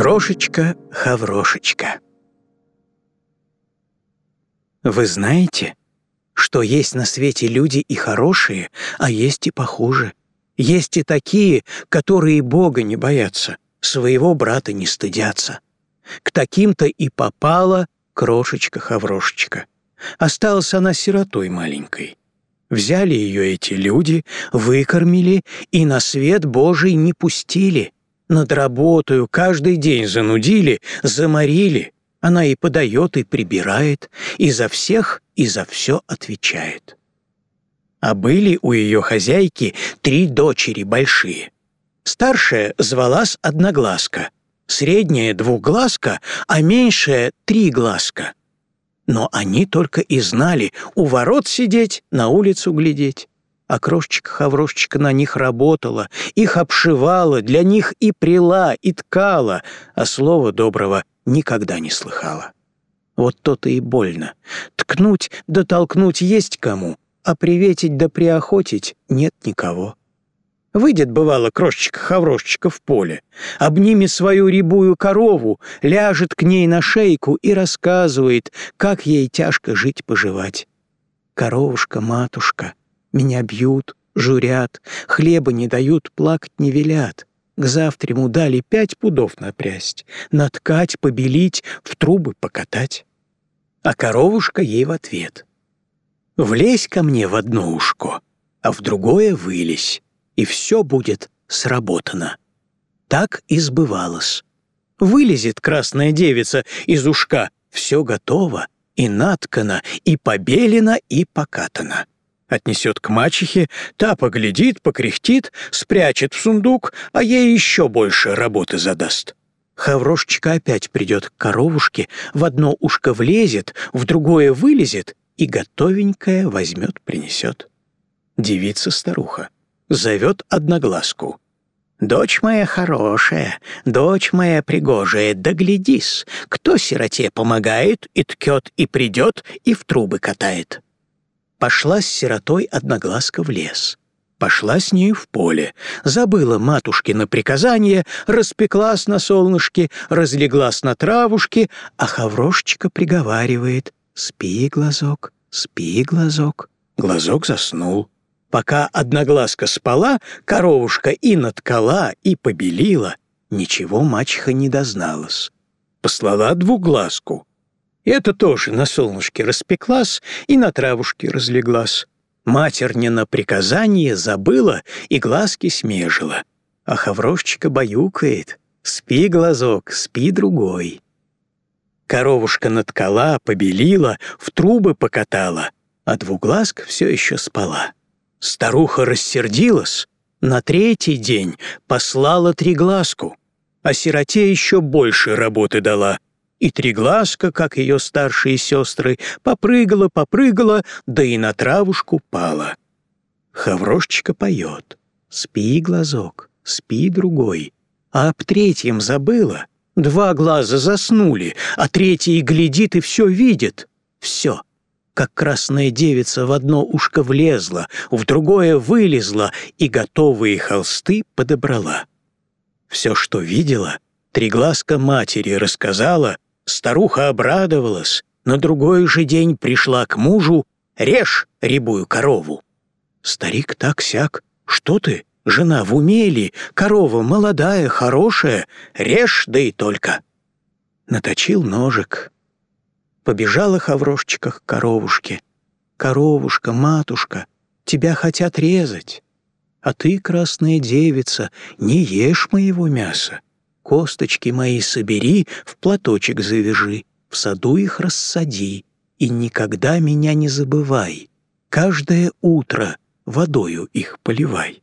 Крошечка-хаврошечка. Вы знаете, что есть на свете люди и хорошие, а есть и похуже. Есть и такие, которые Бога не боятся, своего брата не стыдятся. К таким-то и попала крошечка-хаврошечка. Осталась она сиротой маленькой. Взяли ее эти люди, выкормили и на свет Божий не пустили. Над работою каждый день занудили, заморили. Она и подает, и прибирает, и за всех, и за все отвечает. А были у ее хозяйки три дочери большие. Старшая звалась Одноглазка, средняя — Двуглазка, а меньшая — Триглазка. Но они только и знали у ворот сидеть, на улицу глядеть. А крошечка-хаврошечка на них работала, их обшивала, для них и прила, и ткала, а слова доброго никогда не слыхала. Вот то-то и больно. Ткнуть да толкнуть есть кому, а приветить да приохотить нет никого. Выйдет, бывало, крошечка-хаврошечка в поле, обнимет свою рябую корову, ляжет к ней на шейку и рассказывает, как ей тяжко жить-поживать. «Коровушка-матушка, меня бьют, журят, хлеба не дают, плакать не велят. К завтраму дали пять пудов напрясть, наткать, побелить, в трубы покатать». А коровушка ей в ответ. «Влезь ко мне в одно ушко, а в другое вылезь и все будет сработано. Так и сбывалось. Вылезет красная девица из ушка, все готово, и наткано, и побелено, и покатано. Отнесет к мачехе, та поглядит, покряхтит, спрячет в сундук, а ей еще больше работы задаст. Хаврошечка опять придет к коровушке, в одно ушко влезет, в другое вылезет и готовенькое возьмет, принесет. Девица-старуха зовет Одноглазку. «Дочь моя хорошая, дочь моя пригожая, доглядись, кто сироте помогает, и ткет, и придет, и в трубы катает». Пошла с сиротой Одноглазка в лес. Пошла с ней в поле, забыла матушкино приказание, распеклась на солнышке, разлеглась на травушке, а Хаврошечка приговаривает «Спи, глазок, спи, глазок». Глазок заснул. Пока одноглазка спала, коровушка и наткала, и побелила. Ничего мачеха не дозналась. Послала двуглазку. Это тоже на солнышке распеклась и на травушке разлеглась. Матернина приказание забыла и глазки смежила. А хаврошечка баюкает. Спи, глазок, спи другой. Коровушка наткала, побелила, в трубы покатала, а двуглазка все еще спала. Старуха рассердилась, на третий день послала Триглазку, а сироте еще больше работы дала. И Триглазка, как ее старшие сестры, попрыгала-попрыгала, да и на травушку пала. Хаврошечка поет. «Спи, глазок, спи, другой». А об третьем забыла. Два глаза заснули, а третий глядит и все видит. Все как красная девица в одно ушко влезла, в другое вылезла и готовые холсты подобрала. Все, что видела, триглазка матери рассказала, старуха обрадовалась, на другой же день пришла к мужу «Режь рябую корову». Старик так-сяк «Что ты, жена, в умели, корова молодая, хорошая, режь, да и только». Наточил ножик, Побежала Хаврошечка к коровушке. «Коровушка, матушка, тебя хотят резать. А ты, красная девица, не ешь моего мяса. Косточки мои собери, в платочек завяжи, в саду их рассади, и никогда меня не забывай. Каждое утро водою их поливай».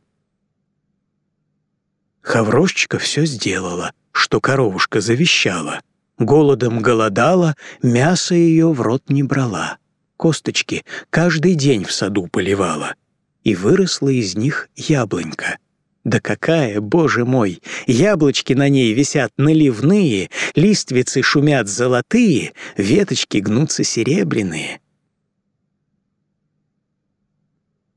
Хаврошечка все сделала, что коровушка завещала — Голодом голодала, мясо ее в рот не брала. Косточки каждый день в саду поливала. И выросла из них яблонька. Да какая, боже мой! Яблочки на ней висят наливные, листвицы шумят золотые, веточки гнутся серебряные.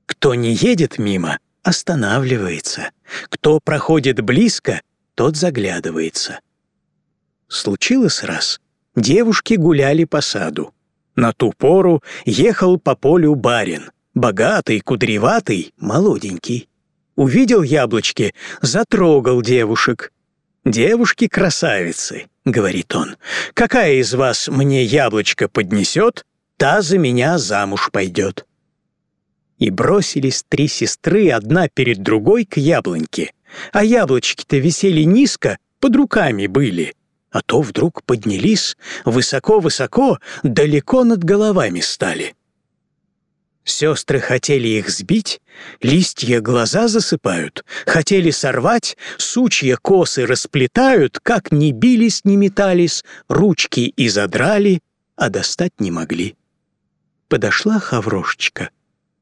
Кто не едет мимо, останавливается. Кто проходит близко, тот заглядывается. Случилось раз. Девушки гуляли по саду. На ту пору ехал по полю барин, богатый, кудреватый, молоденький. Увидел яблочки, затрогал девушек. «Девушки-красавицы», — говорит он, — «какая из вас мне яблочко поднесет, та за меня замуж пойдет». И бросились три сестры одна перед другой к яблоньке, а яблочки-то висели низко, под руками были, а то вдруг поднялись, высоко-высоко, далеко над головами стали. Сестры хотели их сбить, листья глаза засыпают, хотели сорвать, сучья косы расплетают, как ни бились, ни метались, ручки и задрали, а достать не могли. Подошла хаврошечка,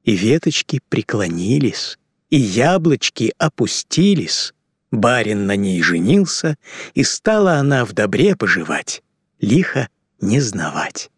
и веточки преклонились, и яблочки опустились. Барин на ней женился, и стала она в добре поживать, лихо не знавать.